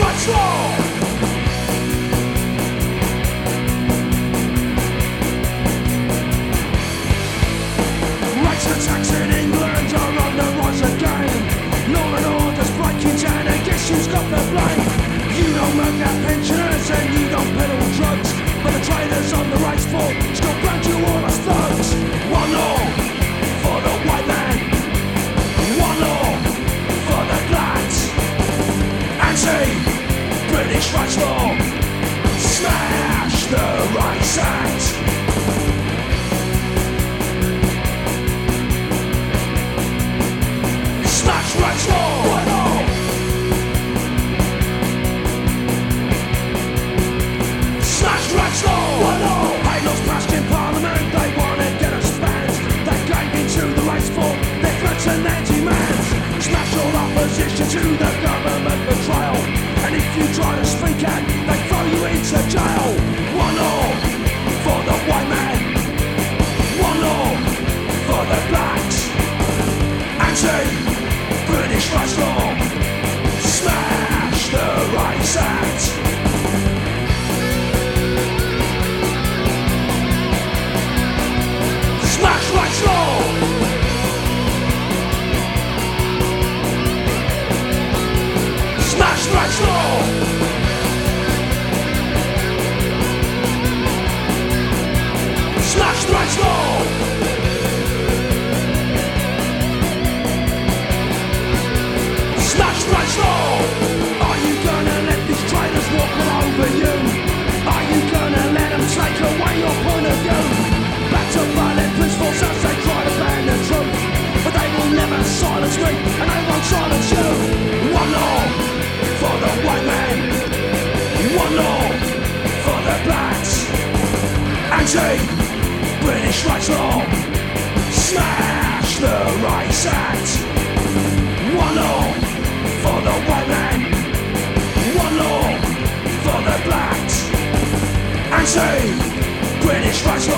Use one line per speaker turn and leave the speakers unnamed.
what's wrong. Rights attacks in England are on the rise again. Law and order's breaking down, and guess who's got the blame? You don't earn their pensions, and you don't. much more. Smash the right side. No. British rights law. Smash the Rights Act. One law for the white man. One law for the blacks. say British rights law.